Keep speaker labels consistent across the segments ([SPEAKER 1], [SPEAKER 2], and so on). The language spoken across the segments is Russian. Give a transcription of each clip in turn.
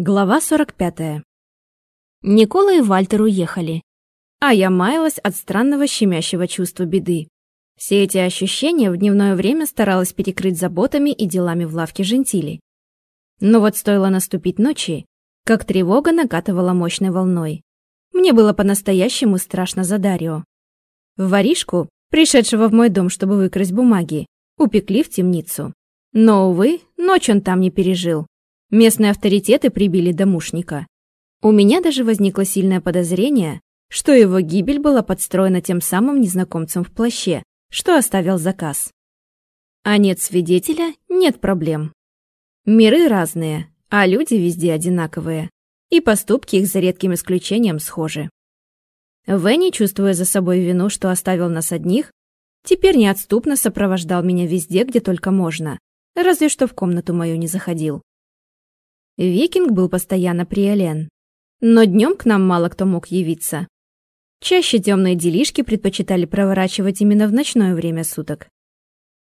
[SPEAKER 1] Глава 45. Никола и Вальтер уехали, а я маялась от странного щемящего чувства беды. Все эти ощущения в дневное время старалась перекрыть заботами и делами в лавке Жентили. Но вот стоило наступить ночи, как тревога накатывала мощной волной. Мне было по-настоящему страшно за Дарио. Воришку, пришедшего в мой дом, чтобы выкрасть бумаги, упекли в темницу. Но, увы, ночь он там не пережил. Местные авторитеты прибили домушника. У меня даже возникло сильное подозрение, что его гибель была подстроена тем самым незнакомцем в плаще, что оставил заказ. А нет свидетеля – нет проблем. Миры разные, а люди везде одинаковые. И поступки их за редким исключением схожи. Венни, чувствуя за собой вину, что оставил нас одних, теперь неотступно сопровождал меня везде, где только можно, разве что в комнату мою не заходил. Викинг был постоянно при Элен. Но днем к нам мало кто мог явиться. Чаще темные делишки предпочитали проворачивать именно в ночное время суток.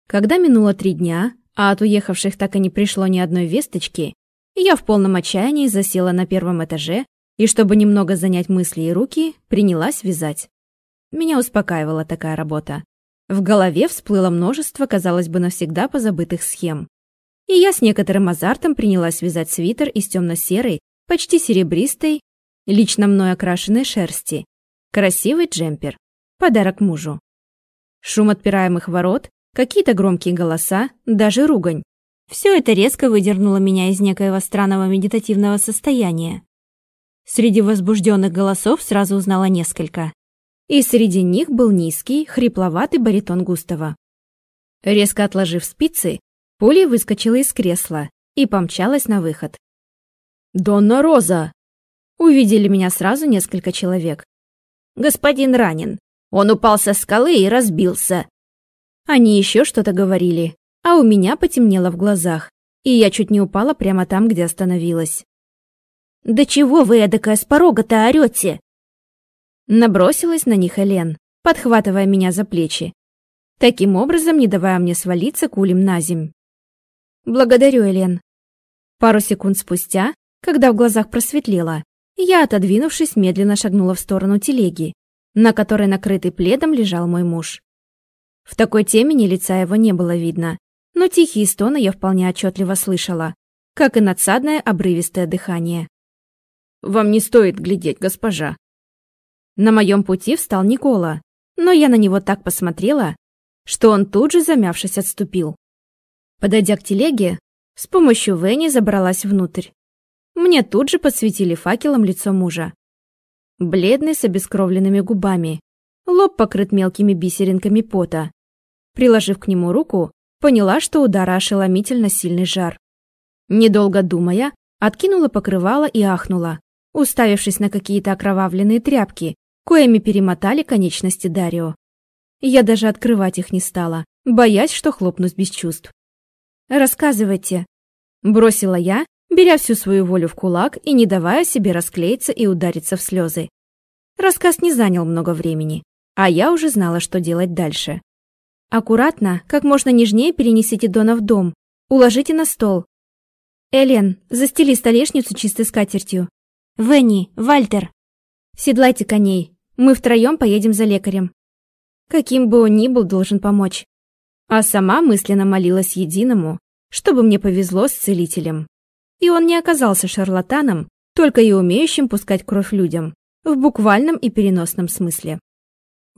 [SPEAKER 1] Когда минуло три дня, а от уехавших так и не пришло ни одной весточки, я в полном отчаянии засела на первом этаже и, чтобы немного занять мысли и руки, принялась вязать. Меня успокаивала такая работа. В голове всплыло множество, казалось бы, навсегда позабытых схем и я с некоторым азартом принялась вязать свитер из темно-серой, почти серебристой, лично мной окрашенной шерсти. Красивый джемпер. Подарок мужу. Шум отпираемых ворот, какие-то громкие голоса, даже ругань. Все это резко выдернуло меня из некоего странного медитативного состояния. Среди возбужденных голосов сразу узнала несколько. И среди них был низкий, хрипловатый баритон Густава. Резко отложив спицы, Пулей выскочила из кресла и помчалась на выход. «Донна Роза!» Увидели меня сразу несколько человек. «Господин ранен. Он упал со скалы и разбился». Они еще что-то говорили, а у меня потемнело в глазах, и я чуть не упала прямо там, где остановилась. «Да чего вы эдакая с порога-то орете?» Набросилась на них Элен, подхватывая меня за плечи, таким образом не давая мне свалиться кулем на земь. «Благодарю, Элен». Пару секунд спустя, когда в глазах просветлело, я, отодвинувшись, медленно шагнула в сторону телеги, на которой накрытый пледом лежал мой муж. В такой темени лица его не было видно, но тихие стоны я вполне отчетливо слышала, как и надсадное обрывистое дыхание. «Вам не стоит глядеть, госпожа». На моем пути встал Никола, но я на него так посмотрела, что он тут же, замявшись, отступил. Подойдя к телеге, с помощью Венни забралась внутрь. Мне тут же подсветили факелом лицо мужа. Бледный с обескровленными губами, лоб покрыт мелкими бисеринками пота. Приложив к нему руку, поняла, что удара ошеломительно сильный жар. Недолго думая, откинула покрывало и ахнула, уставившись на какие-то окровавленные тряпки, коими перемотали конечности Дарио. Я даже открывать их не стала, боясь, что хлопнусь без чувств. Рассказывайте. Бросила я, беря всю свою волю в кулак и не давая себе расклеиться и удариться в слезы. Рассказ не занял много времени, а я уже знала, что делать дальше. Аккуратно, как можно нежнее перенесите Дона в дом, уложите на стол. Элен, застели столешницу чистой скатертью. Венни, Вальтер, седлайте коней, мы втроем поедем за лекарем. Каким бы он ни был, должен помочь а сама мысленно молилась единому, чтобы мне повезло с целителем. И он не оказался шарлатаном, только и умеющим пускать кровь людям, в буквальном и переносном смысле.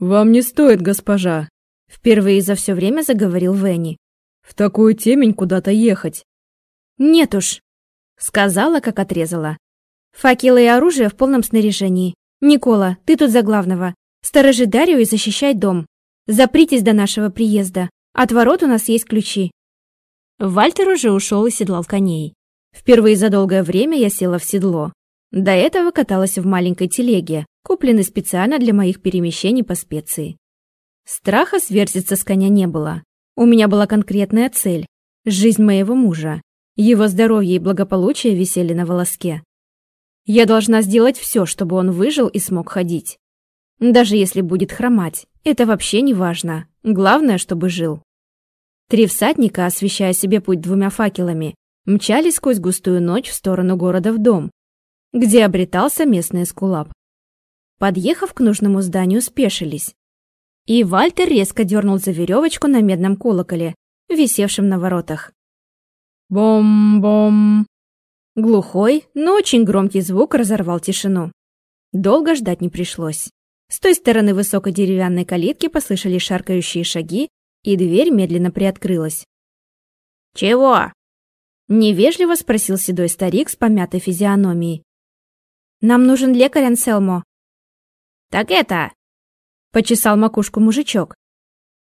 [SPEAKER 2] «Вам не стоит, госпожа», —
[SPEAKER 1] впервые за все время заговорил Венни.
[SPEAKER 2] «В такую темень куда-то ехать».
[SPEAKER 1] «Нет уж», — сказала, как отрезала. «Факелы и оружие в полном снаряжении. Никола, ты тут за главного. Сторожи Дарью и защищай дом. Запритесь до нашего приезда. От ворот у нас есть ключи». Вальтер уже ушел и седлал коней. Впервые за долгое время я села в седло. До этого каталась в маленькой телеге, купленной специально для моих перемещений по специи. Страха сверзиться с коня не было. У меня была конкретная цель – жизнь моего мужа. Его здоровье и благополучие висели на волоске. Я должна сделать все, чтобы он выжил и смог ходить. Даже если будет хромать, это вообще не важно. Главное, чтобы жил. Три всадника, освещая себе путь двумя факелами, мчались сквозь густую ночь в сторону города в дом, где обретался местный эскулап. Подъехав к нужному зданию, спешились. И Вальтер резко дернул за веревочку на медном колоколе, висевшем на воротах. Бом-бом. Глухой, но очень громкий звук разорвал тишину. Долго ждать не пришлось. С той стороны высокой деревянной калитки послышались шаркающие шаги, и дверь медленно приоткрылась. «Чего?» — невежливо спросил седой старик с помятой физиономией. «Нам нужен лекарь, Анселмо». «Так это...» — почесал макушку мужичок.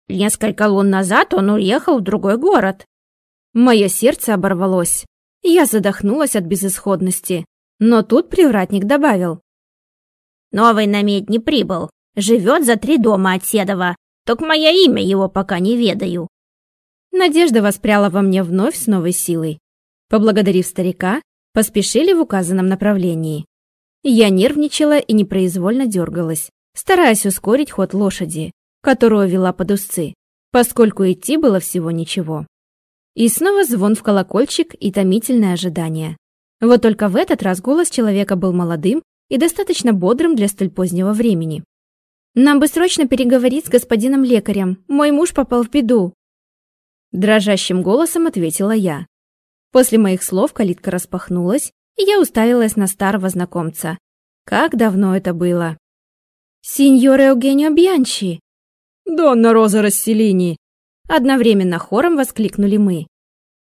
[SPEAKER 1] «Несколько лун назад он уехал в другой город». Мое сердце оборвалось. Я задохнулась от безысходности. Но тут привратник добавил. «Новый намед не прибыл. Живет за три дома от Седова. Только мое имя его пока не ведаю». Надежда воспряла во мне вновь с новой силой. Поблагодарив старика, поспешили в указанном направлении. Я нервничала и непроизвольно дергалась, стараясь ускорить ход лошади, которую вела под узцы, поскольку идти было всего ничего. И снова звон в колокольчик и томительное ожидание. Вот только в этот раз голос человека был молодым и достаточно бодрым для столь позднего времени. «Нам бы срочно переговорить с господином лекарем. Мой муж попал в беду». Дрожащим голосом ответила я. После моих слов калитка распахнулась, и я уставилась на старого знакомца. Как давно это было. «Синьор Евгенио Бьянчи!»
[SPEAKER 2] «Донна Роза Расселини!»
[SPEAKER 1] Одновременно хором воскликнули мы.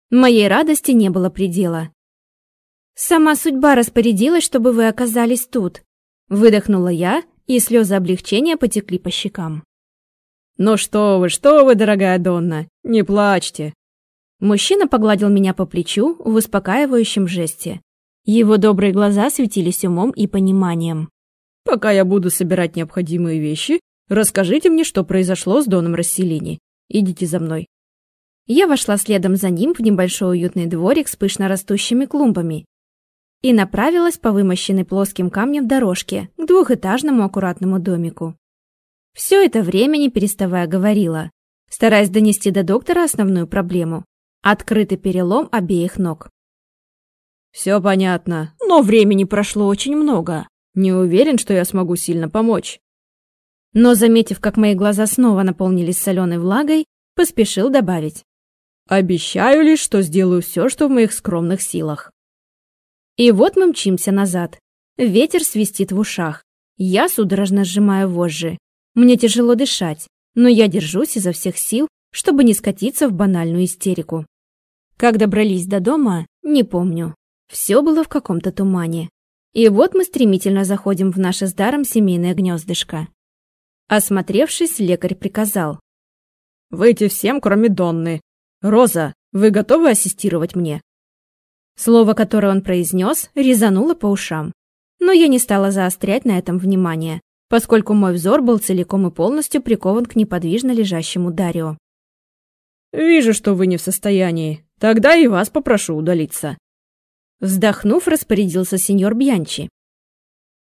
[SPEAKER 1] Моей радости не было предела. «Сама судьба распорядилась, чтобы вы оказались тут», выдохнула я, и слезы облегчения потекли по щекам.
[SPEAKER 2] «Ну что вы, что вы, дорогая Донна, не плачьте!»
[SPEAKER 1] Мужчина погладил меня по плечу в успокаивающем жесте. Его добрые глаза светились умом и пониманием.
[SPEAKER 2] «Пока я буду собирать необходимые вещи, расскажите мне, что произошло с Доном Расселини. Идите за мной».
[SPEAKER 1] Я вошла следом за ним в небольшой уютный дворик с пышно растущими клумбами и направилась по вымощенной плоским камнем дорожке к двухэтажному аккуратному домику. Все это время не переставая говорила, стараясь донести до доктора основную проблему – открытый перелом обеих ног.
[SPEAKER 2] «Все понятно, но времени прошло очень много. Не уверен, что я смогу сильно помочь.
[SPEAKER 1] Но, заметив, как мои глаза снова наполнились соленой влагой, поспешил добавить.
[SPEAKER 2] «Обещаю лишь, что сделаю все, что в моих скромных силах».
[SPEAKER 1] И вот мы мчимся назад. Ветер свистит в ушах. Я судорожно сжимаю вожжи. Мне тяжело дышать, но я держусь изо всех сил, чтобы не скатиться в банальную истерику. Как добрались до дома, не помню. Все было в каком-то тумане. И вот мы стремительно заходим в наше с даром семейное гнездышко. Осмотревшись, лекарь приказал.
[SPEAKER 2] «Выйти всем, кроме Донны. Роза, вы готовы ассистировать мне?»
[SPEAKER 1] Слово, которое он произнес, резануло по ушам. Но я не стала заострять на этом внимание, поскольку мой взор был целиком и полностью прикован к неподвижно лежащему Дарио.
[SPEAKER 2] «Вижу, что вы не в состоянии. Тогда и вас попрошу удалиться».
[SPEAKER 1] Вздохнув, распорядился сеньор Бьянчи.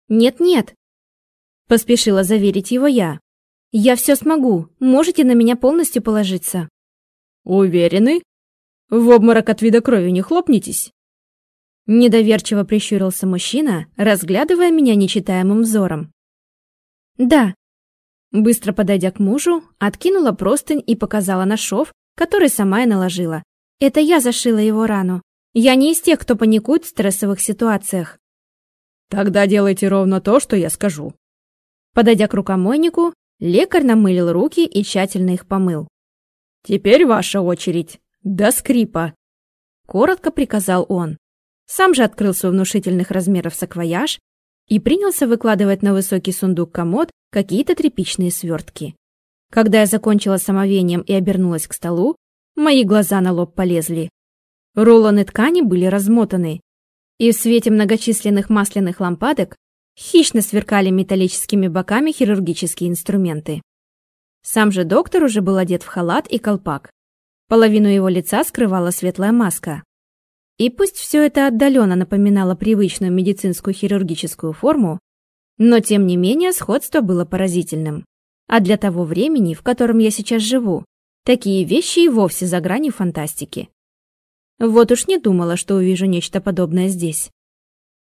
[SPEAKER 1] «Нет-нет, Поспешила заверить его я. «Я все смогу. Можете на меня полностью положиться».
[SPEAKER 2] «Уверены? В обморок от вида крови не хлопнетесь?»
[SPEAKER 1] Недоверчиво прищурился мужчина, разглядывая меня нечитаемым взором. «Да». Быстро подойдя к мужу, откинула простынь и показала на шов, который сама и наложила. Это я зашила его рану. Я не из тех, кто паникует в стрессовых ситуациях.
[SPEAKER 2] Тогда делайте ровно то, что я скажу.
[SPEAKER 1] Подойдя к рукомойнику, лекарь намылил руки и тщательно их помыл.
[SPEAKER 2] «Теперь ваша очередь. До скрипа!»
[SPEAKER 1] Коротко приказал он. Сам же открыл свой внушительных размеров саквояж и принялся выкладывать на высокий сундук-комод какие-то тряпичные свертки. Когда я закончила самовением и обернулась к столу, мои глаза на лоб полезли. Рулоны ткани были размотаны, и в свете многочисленных масляных лампадок Хищно сверкали металлическими боками хирургические инструменты. Сам же доктор уже был одет в халат и колпак. Половину его лица скрывала светлая маска. И пусть все это отдаленно напоминало привычную медицинскую хирургическую форму, но тем не менее сходство было поразительным. А для того времени, в котором я сейчас живу, такие вещи и вовсе за гранью фантастики. Вот уж не думала, что увижу нечто подобное здесь.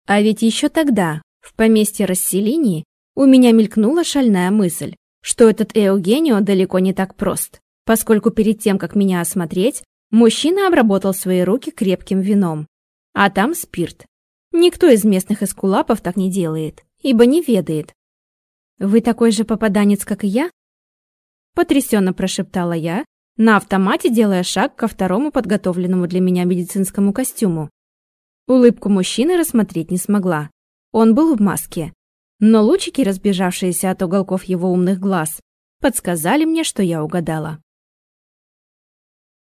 [SPEAKER 1] А ведь еще тогда, в поместье расселении, у меня мелькнула шальная мысль, что этот Эугенио далеко не так прост, поскольку перед тем, как меня осмотреть, мужчина обработал свои руки крепким вином. А там спирт. Никто из местных эскулапов так не делает, ибо не ведает. «Вы такой же попаданец, как и я?» Потрясенно прошептала я, на автомате делая шаг ко второму подготовленному для меня медицинскому костюму. Улыбку мужчины рассмотреть не смогла. Он был в маске. Но лучики, разбежавшиеся от уголков его умных глаз, подсказали мне, что я угадала.